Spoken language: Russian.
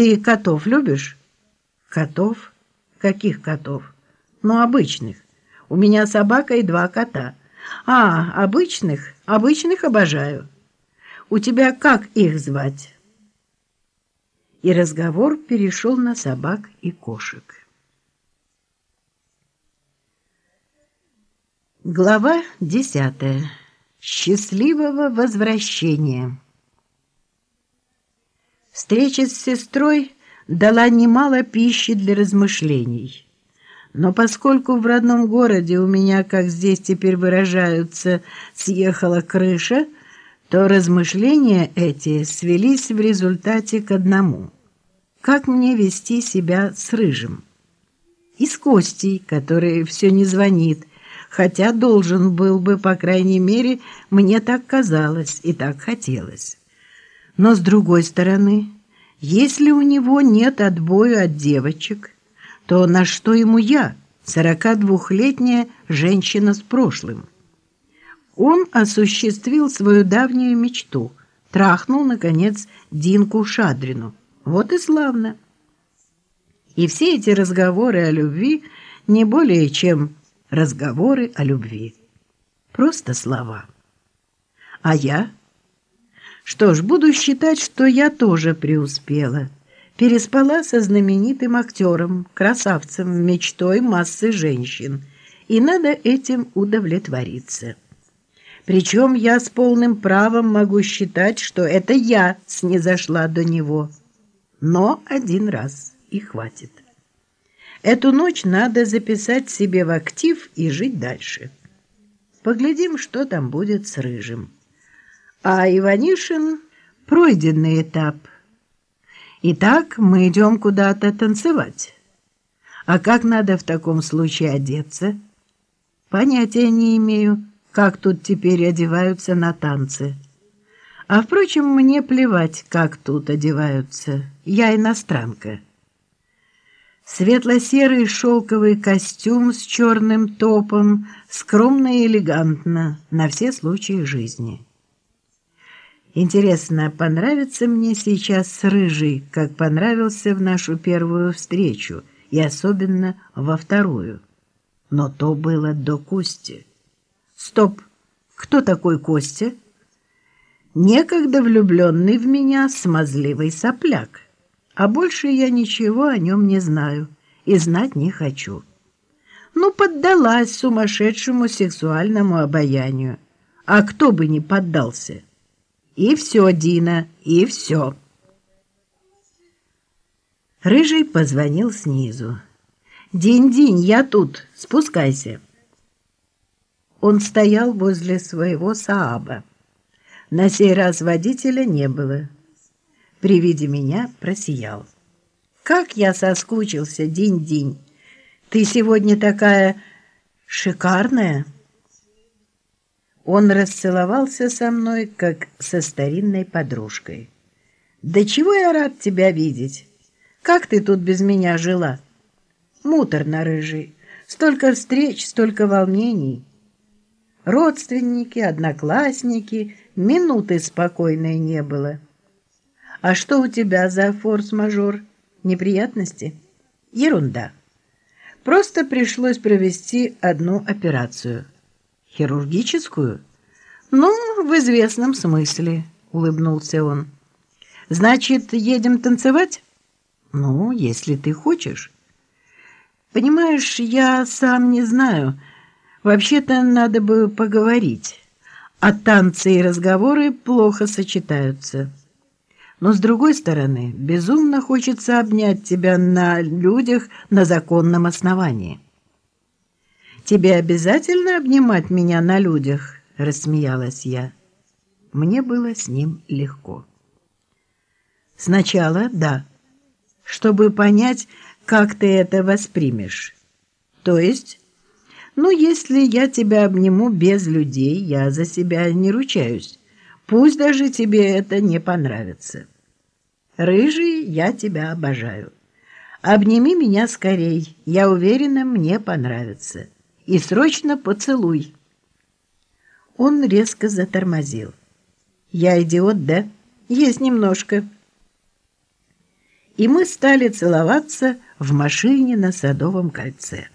Ты котов любишь? Котов? Каких котов? Ну, обычных. У меня собака и два кота. А, обычных? Обычных обожаю. У тебя как их звать? И разговор перешел на собак и кошек. Глава десятая. Счастливого возвращения. Встреча с сестрой дала немало пищи для размышлений. Но поскольку в родном городе у меня, как здесь теперь выражаются, съехала крыша, то размышления эти свелись в результате к одному. Как мне вести себя с Рыжим? И с Костей, который все не звонит, хотя должен был бы, по крайней мере, мне так казалось и так хотелось. Но, с другой стороны, если у него нет отбоя от девочек, то на что ему я, 42-летняя женщина с прошлым? Он осуществил свою давнюю мечту, трахнул, наконец, Динку Шадрину. Вот и славно. И все эти разговоры о любви не более чем разговоры о любви. Просто слова. А я... Что ж, буду считать, что я тоже преуспела. Переспала со знаменитым актером, красавцем, мечтой массы женщин. И надо этим удовлетвориться. Причем я с полным правом могу считать, что это я снизошла до него. Но один раз и хватит. Эту ночь надо записать себе в актив и жить дальше. Поглядим, что там будет с Рыжим. А Иванишин — пройденный этап. Итак, мы идем куда-то танцевать. А как надо в таком случае одеться? Понятия не имею, как тут теперь одеваются на танцы. А, впрочем, мне плевать, как тут одеваются. Я иностранка. Светло-серый шелковый костюм с черным топом, скромно и элегантно, на все случаи жизни. Интересно, понравится мне сейчас рыжий, как понравился в нашу первую встречу, и особенно во вторую. Но то было до Кости. Стоп! Кто такой Костя? Некогда влюбленный в меня смазливый сопляк. А больше я ничего о нем не знаю и знать не хочу. Ну, поддалась сумасшедшему сексуальному обаянию. А кто бы не поддался? И все, Дина, и все. Рыжий позвонил снизу. «Динь-динь, я тут, спускайся». Он стоял возле своего Сааба. На сей раз водителя не было. При виде меня просиял. «Как я соскучился, Динь-динь! Ты сегодня такая шикарная!» Он расцеловался со мной, как со старинной подружкой. «Да чего я рад тебя видеть! Как ты тут без меня жила?» Муторно, рыжий. Столько встреч, столько волнений. Родственники, одноклассники, минуты спокойной не было. А что у тебя за форс-мажор? Неприятности? Ерунда. Просто пришлось провести одну операцию – Хирургическую? Ну, в известном смысле, улыбнулся он. Значит, едем танцевать? Ну, если ты хочешь. Понимаешь, я сам не знаю. Вообще-то надо бы поговорить. А танцы и разговоры плохо сочетаются. Но, с другой стороны, безумно хочется обнять тебя на людях на законном основании. «Тебе обязательно обнимать меня на людях?» – рассмеялась я. Мне было с ним легко. «Сначала да, чтобы понять, как ты это воспримешь. То есть, ну, если я тебя обниму без людей, я за себя не ручаюсь. Пусть даже тебе это не понравится. Рыжий, я тебя обожаю. Обними меня скорей, я уверена, мне понравится» и срочно поцелуй. Он резко затормозил. Я идиот, да? Есть немножко. и мы стали целоваться в машине на Садовом кольце.